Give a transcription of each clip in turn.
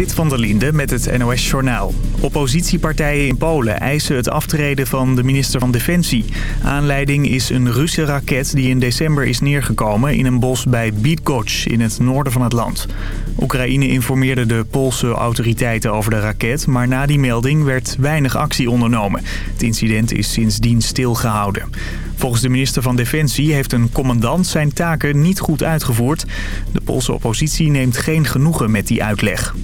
Sit van der Linde met het NOS-journaal. Oppositiepartijen in Polen eisen het aftreden van de minister van Defensie. Aanleiding is een Russische raket die in december is neergekomen in een bos bij Bydgoszcz in het noorden van het land. Oekraïne informeerde de Poolse autoriteiten over de raket, maar na die melding werd weinig actie ondernomen. Het incident is sindsdien stilgehouden. Volgens de minister van Defensie heeft een commandant zijn taken niet goed uitgevoerd. De Poolse oppositie neemt geen genoegen met die uitleg.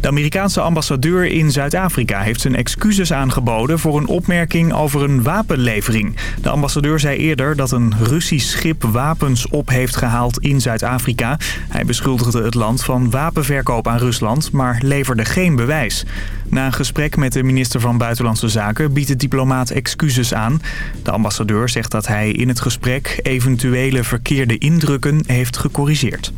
De Amerikaanse ambassadeur in Zuid-Afrika heeft zijn excuses aangeboden voor een opmerking over een wapenlevering. De ambassadeur zei eerder dat een Russisch schip wapens op heeft gehaald in Zuid-Afrika. Hij beschuldigde het land van wapenverkoop aan Rusland, maar leverde geen bewijs. Na een gesprek met de minister van Buitenlandse Zaken biedt de diplomaat excuses aan. De ambassadeur zegt dat hij in het gesprek eventuele verkeerde indrukken heeft gecorrigeerd.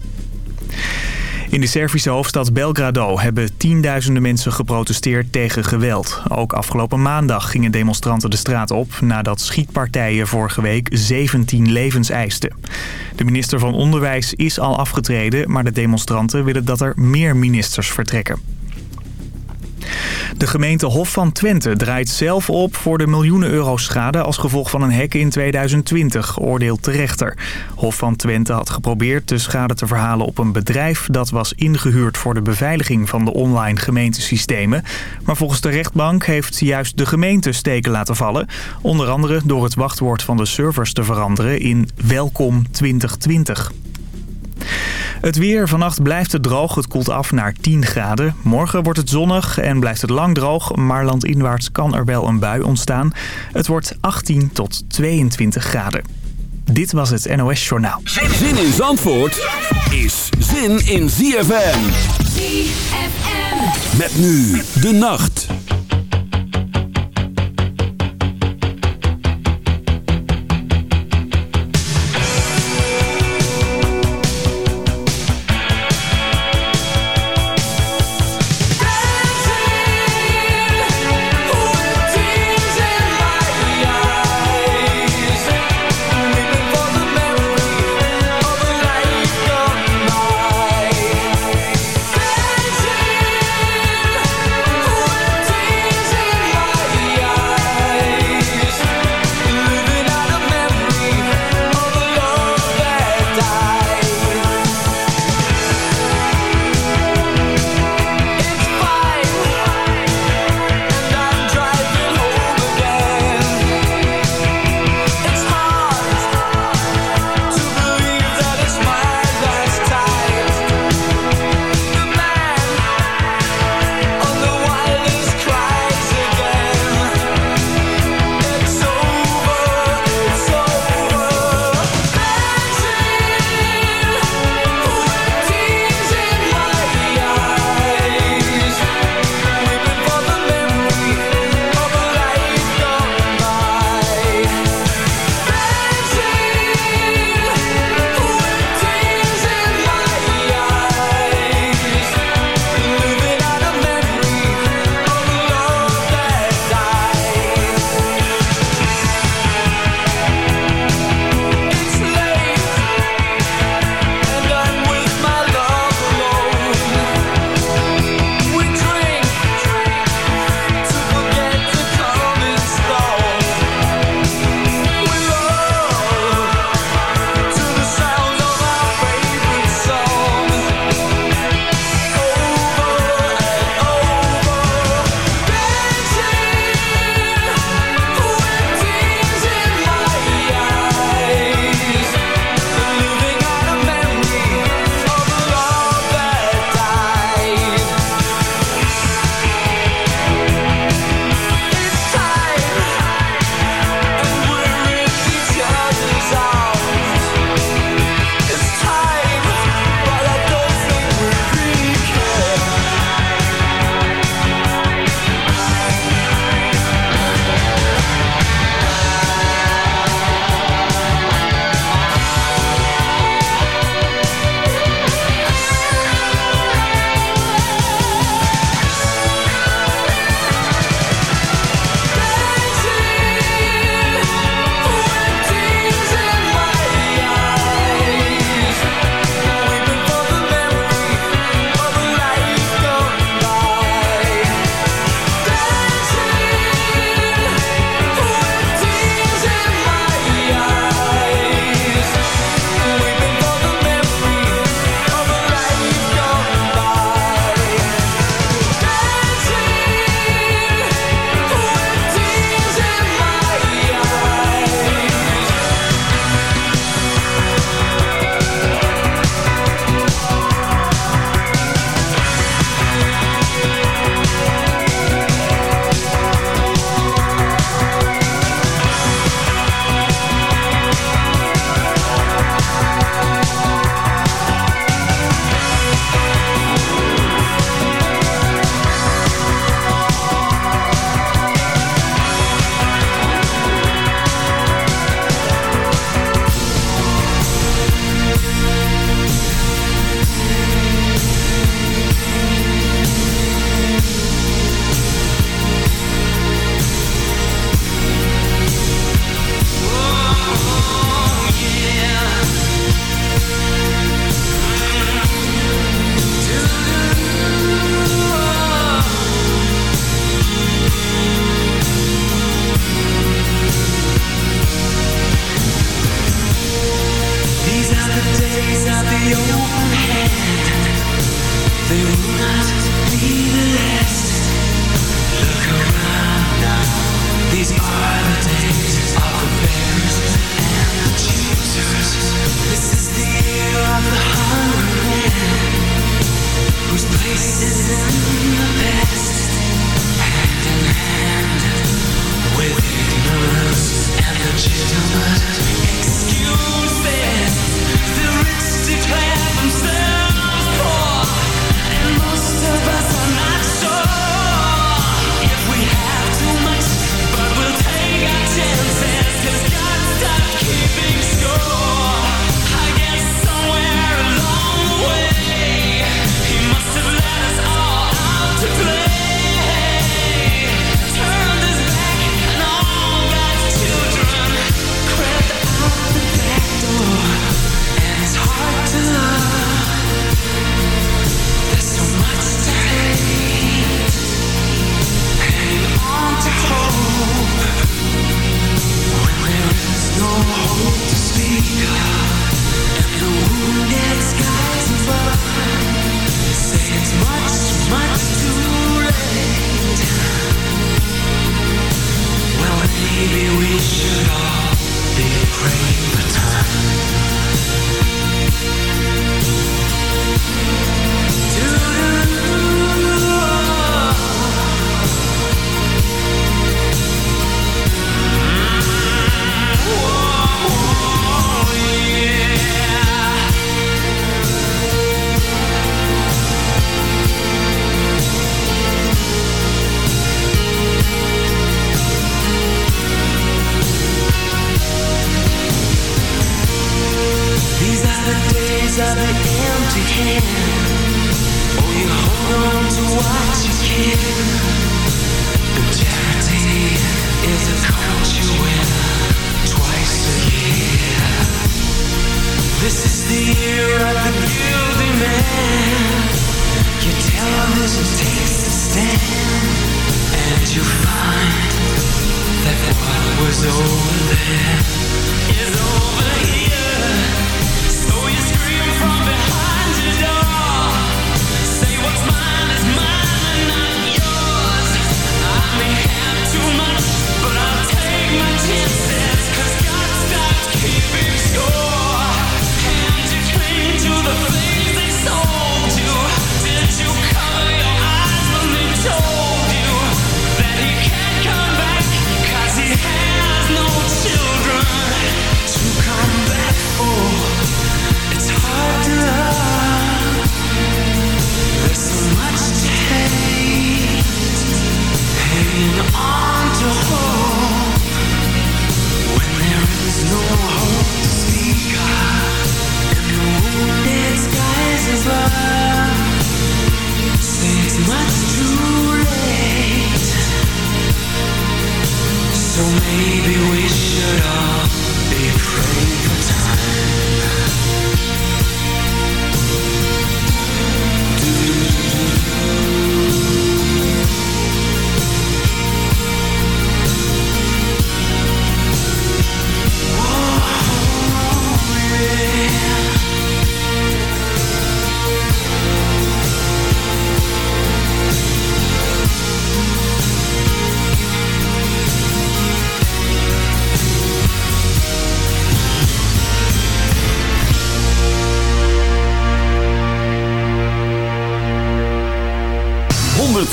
In de Servische hoofdstad Belgrado hebben tienduizenden mensen geprotesteerd tegen geweld. Ook afgelopen maandag gingen demonstranten de straat op... nadat schietpartijen vorige week 17 levens eisten. De minister van Onderwijs is al afgetreden... maar de demonstranten willen dat er meer ministers vertrekken. De gemeente Hof van Twente draait zelf op voor de miljoenen euro schade als gevolg van een hek in 2020, oordeelt de rechter. Hof van Twente had geprobeerd de schade te verhalen op een bedrijf dat was ingehuurd voor de beveiliging van de online gemeentesystemen. Maar volgens de rechtbank heeft juist de gemeente steken laten vallen. Onder andere door het wachtwoord van de servers te veranderen in Welkom 2020. Het weer. Vannacht blijft het droog. Het koelt af naar 10 graden. Morgen wordt het zonnig en blijft het lang droog. Maar landinwaarts kan er wel een bui ontstaan. Het wordt 18 tot 22 graden. Dit was het NOS Journaal. Zin in Zandvoort is zin in ZFM. ZFM. Met nu de nacht.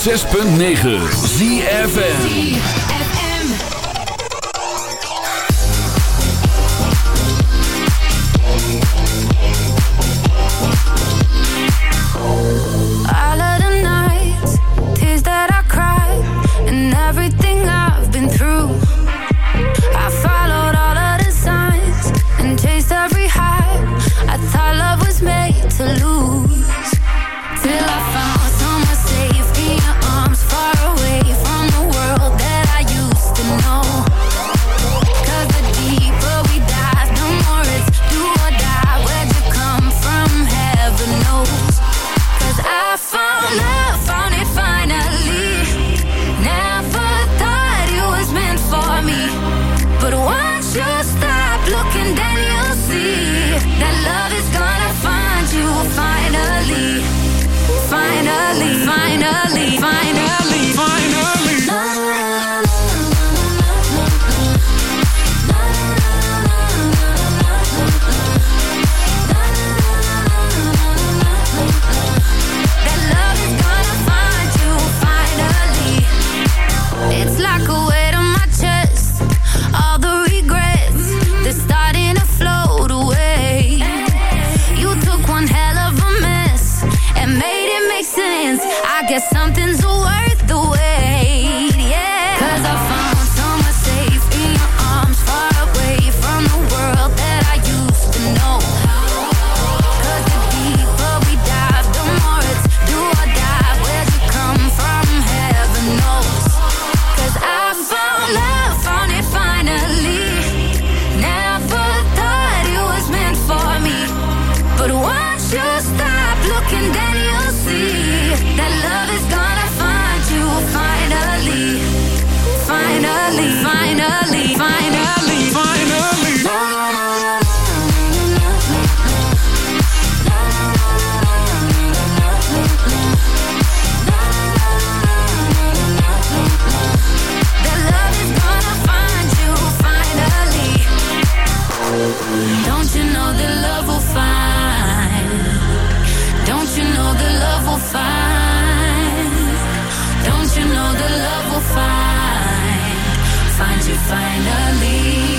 106.9 finally.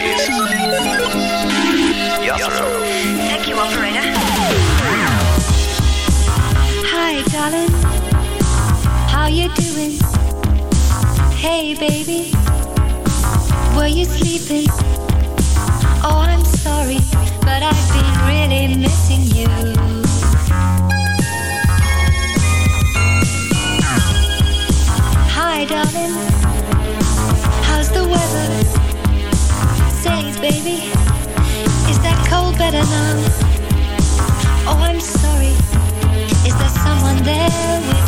darling. How you doing? Hey, baby. Were you sleeping? Oh, I'm sorry, but I've been really missing you. there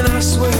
and I swear.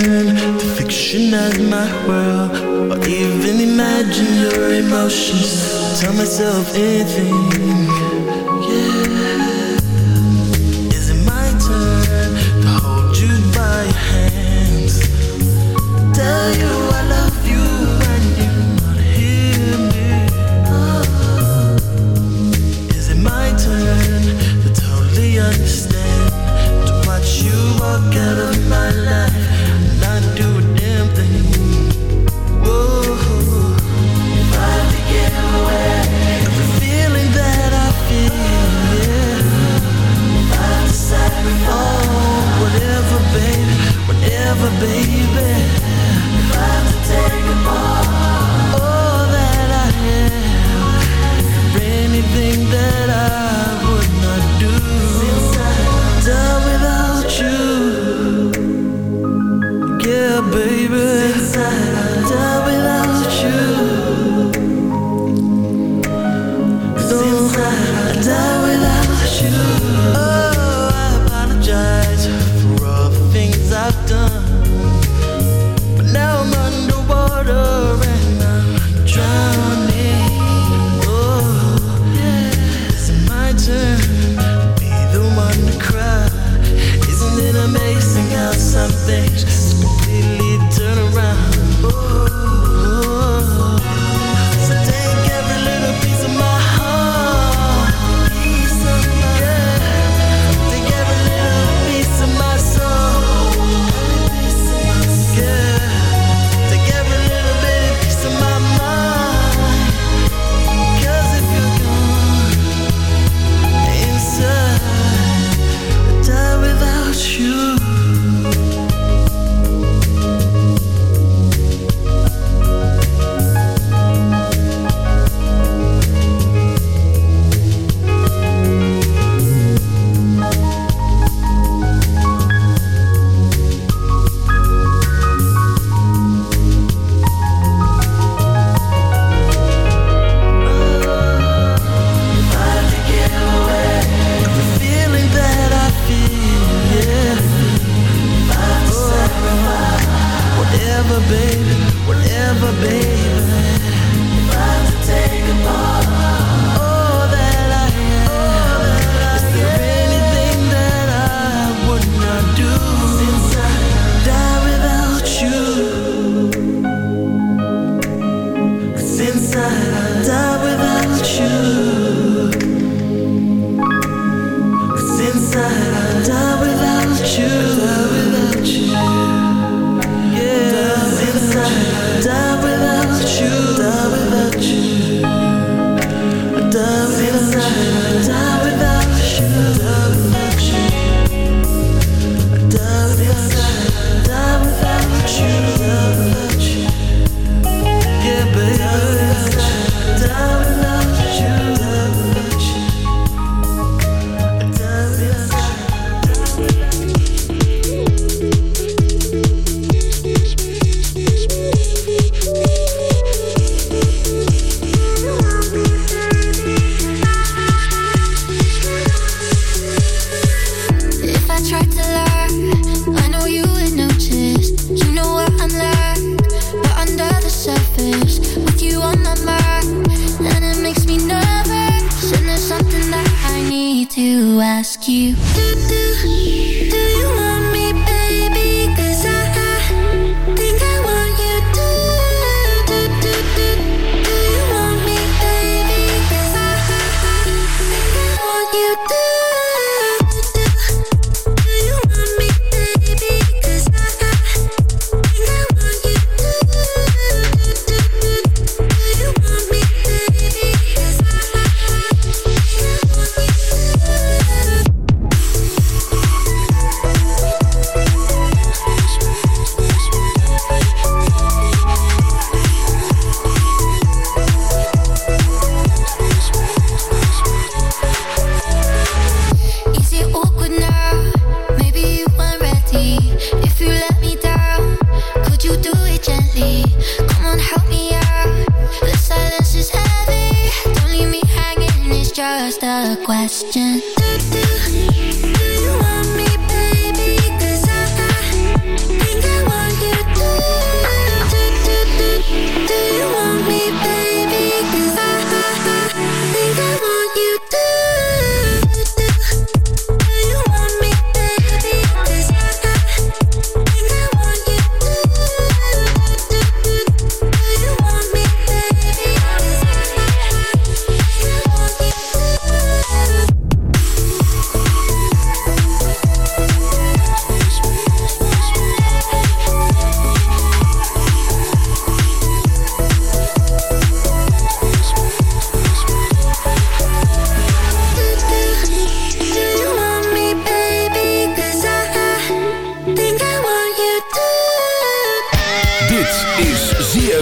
Turn to fictionize my world or even imagine your emotions? Tell myself anything.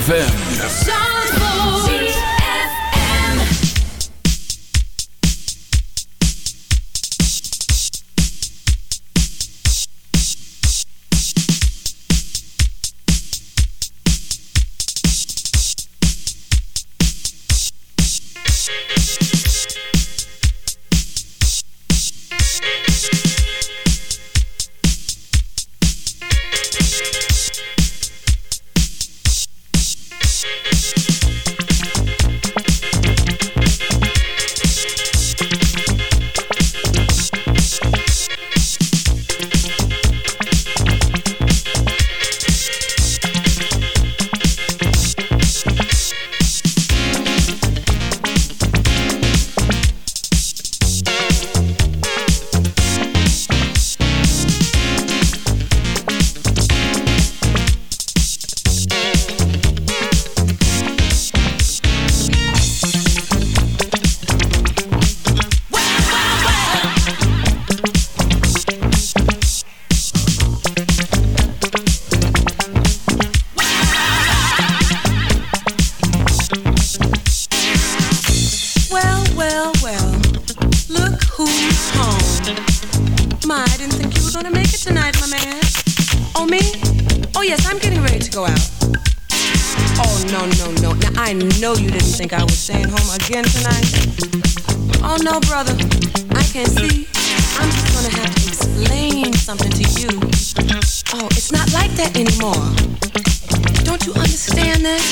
ZFM. Don't you understand that?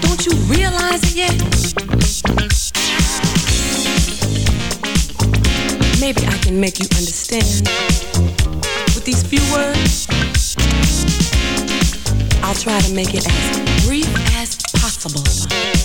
Don't you realize it yet? Maybe I can make you understand with these few words. I'll try to make it as brief as possible.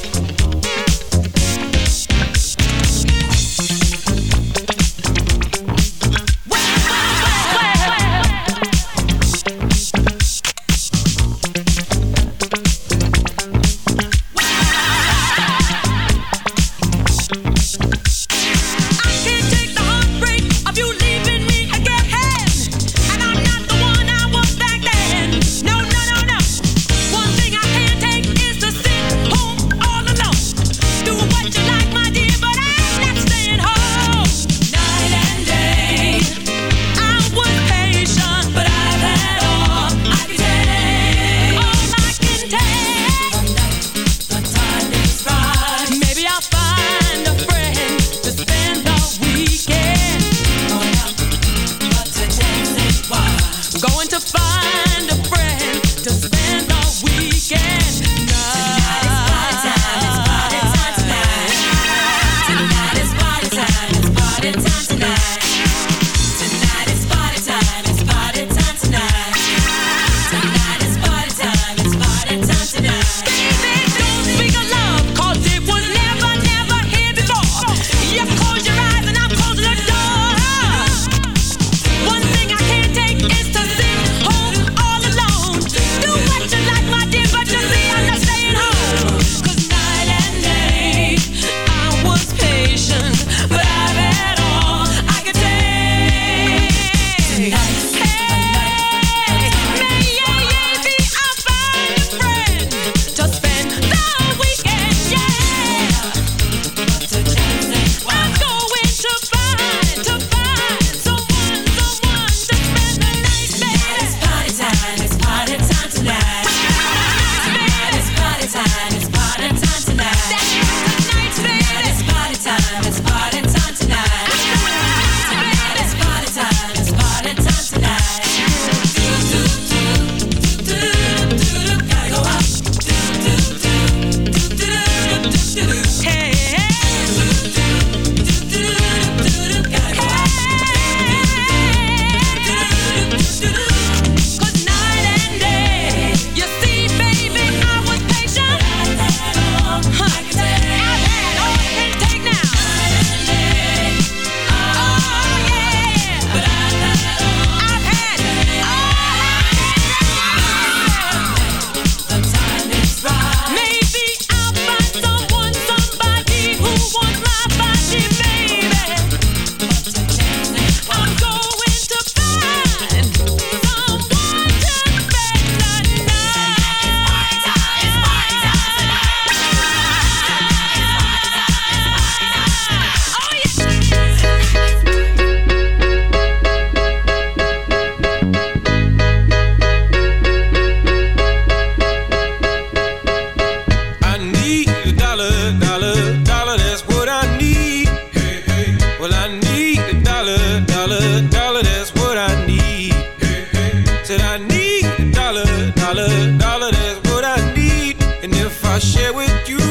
Dollar, dollar, that's what I need. And if I share with you